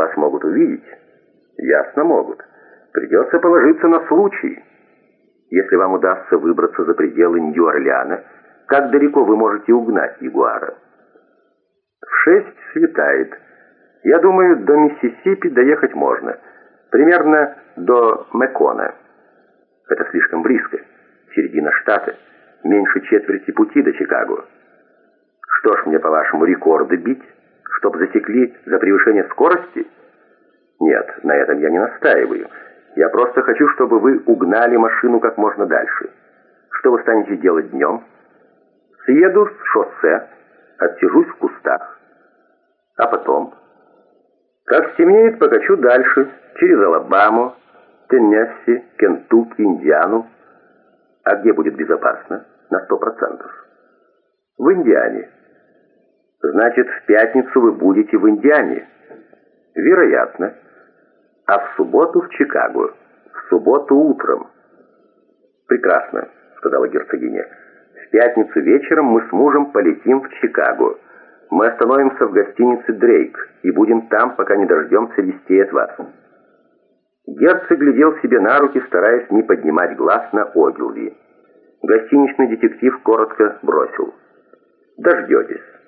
вас могут увидеть. Ясно могут. Придется положиться на случай. Если вам удастся выбраться за пределы Нью-Орлеана, как далеко вы можете угнать Ягуара? В шесть светает. Я думаю, до Миссисипи доехать можно. Примерно до Мекона. Это слишком близко. Середина штата. Меньше четверти пути до Чикаго. Что ж мне, по-вашему, рекорды бить? Чтоб засекли за превышение скорости? Нет, на этом я не настаиваю. Я просто хочу, чтобы вы угнали машину как можно дальше. Что вы станете делать днем? Съеду с шоссе, отсижусь в кустах. А потом? Как стемнеет, покачу дальше, через Алабаму, Теннесси, Кентукки, Индиану. А где будет безопасно? На сто процентов. В Индиане. Значит, в пятницу вы будете в Индиане? Вероятно. А в субботу в Чикаго. В субботу утром. Прекрасно, сказала герцогиня. В пятницу вечером мы с мужем полетим в Чикаго. Мы остановимся в гостинице «Дрейк» и будем там, пока не дождемся вестей от вас. Герцог глядел себе на руки, стараясь не поднимать глаз на Огилви. Гостиничный детектив коротко бросил. «Дождетесь».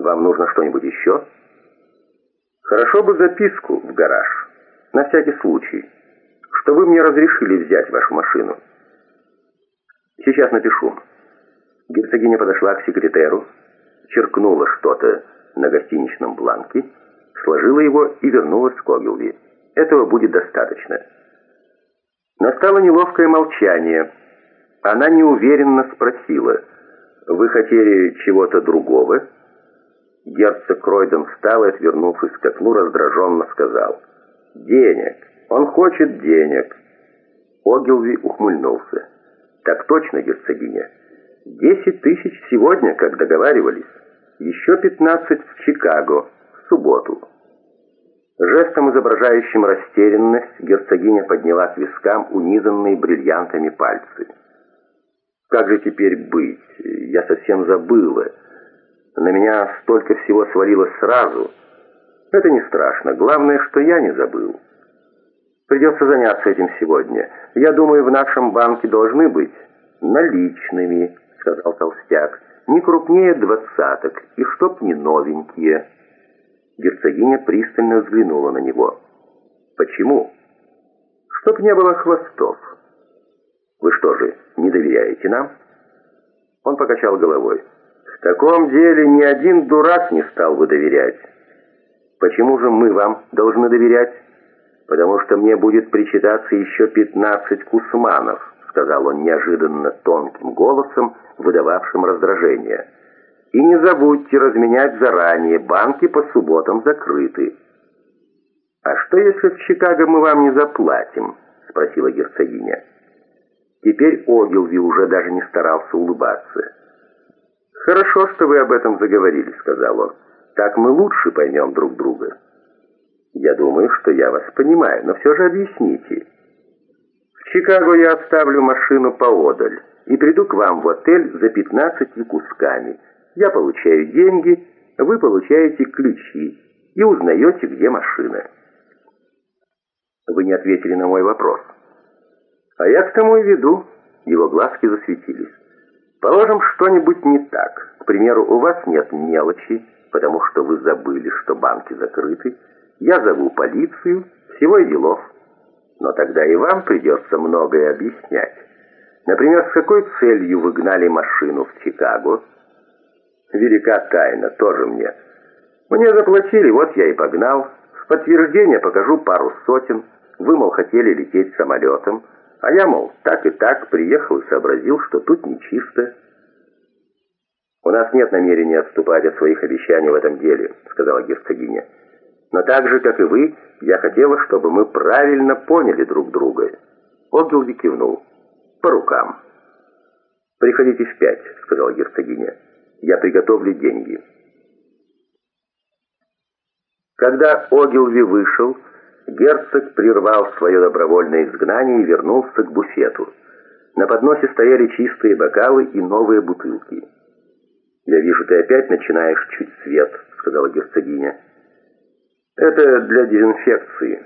«Вам нужно что-нибудь еще?» «Хорошо бы записку в гараж, на всякий случай, что вы мне разрешили взять вашу машину». «Сейчас напишу». Герцогиня подошла к секретеру, черкнула что-то на гостиничном бланке, сложила его и вернулась к Огилви. Этого будет достаточно. Настало неловкое молчание. Она неуверенно спросила, «Вы хотели чего-то другого?» Герцог Кройден встал и, отвернувшись к окну, раздраженно сказал, «Денег! Он хочет денег!» Огилви ухмыльнулся. «Так точно, герцогиня. Десять тысяч сегодня, как договаривались. Еще пятнадцать в Чикаго, в субботу». Жестом, изображающим растерянность, герцогиня подняла к вискам унизанные бриллиантами пальцы. «Как же теперь быть? Я совсем забыла. На меня столько всего свалилось сразу. Это не страшно. Главное, что я не забыл. Придется заняться этим сегодня. Я думаю, в нашем банке должны быть наличными», — сказал толстяк. «Не крупнее двадцаток, и чтоб не новенькие». Герцогиня пристально взглянула на него. «Почему?» «Чтоб не было хвостов». «Вы что же, не доверяете нам?» Он покачал головой. «В таком деле ни один дурак не стал бы доверять. Почему же мы вам должны доверять?» «Потому что мне будет причитаться еще пятнадцать кусманов», сказал он неожиданно тонким голосом, выдававшим раздражение. И не забудьте разменять заранее, банки по субботам закрыты. «А что, если в Чикаго мы вам не заплатим?» — спросила герцогиня. Теперь Огилви уже даже не старался улыбаться. «Хорошо, что вы об этом заговорили», — сказал он. «Так мы лучше поймем друг друга». «Я думаю, что я вас понимаю, но все же объясните». «В Чикаго я оставлю машину поодаль и приду к вам в отель за пятнадцатью кусками». Я получаю деньги, вы получаете ключи и узнаете, где машина. Вы не ответили на мой вопрос. А я к тому и веду. Его глазки засветились. Положим, что-нибудь не так. К примеру, у вас нет мелочи, потому что вы забыли, что банки закрыты. Я зову полицию, всего и делов. Но тогда и вам придется многое объяснять. Например, с какой целью вы гнали машину в Чикаго, Велика тайна, тоже мне. Мне заплатили, вот я и погнал. В подтверждение покажу пару сотен. Вы, мол, хотели лететь самолетом. А я, мол, так и так приехал и сообразил, что тут нечисто. «У нас нет намерения отступать от своих обещаний в этом деле», — сказала герцогиня. «Но так же, как и вы, я хотела, чтобы мы правильно поняли друг друга». Огилви кивнул. «По рукам». «Приходите в пять», — сказала герцогиня. Я приготовлю деньги». Когда Огилви вышел, герцог прервал свое добровольное изгнание и вернулся к буфету. На подносе стояли чистые бокалы и новые бутылки. «Я вижу, ты опять начинаешь чуть свет», — сказала герцогиня. Это для дезинфекции.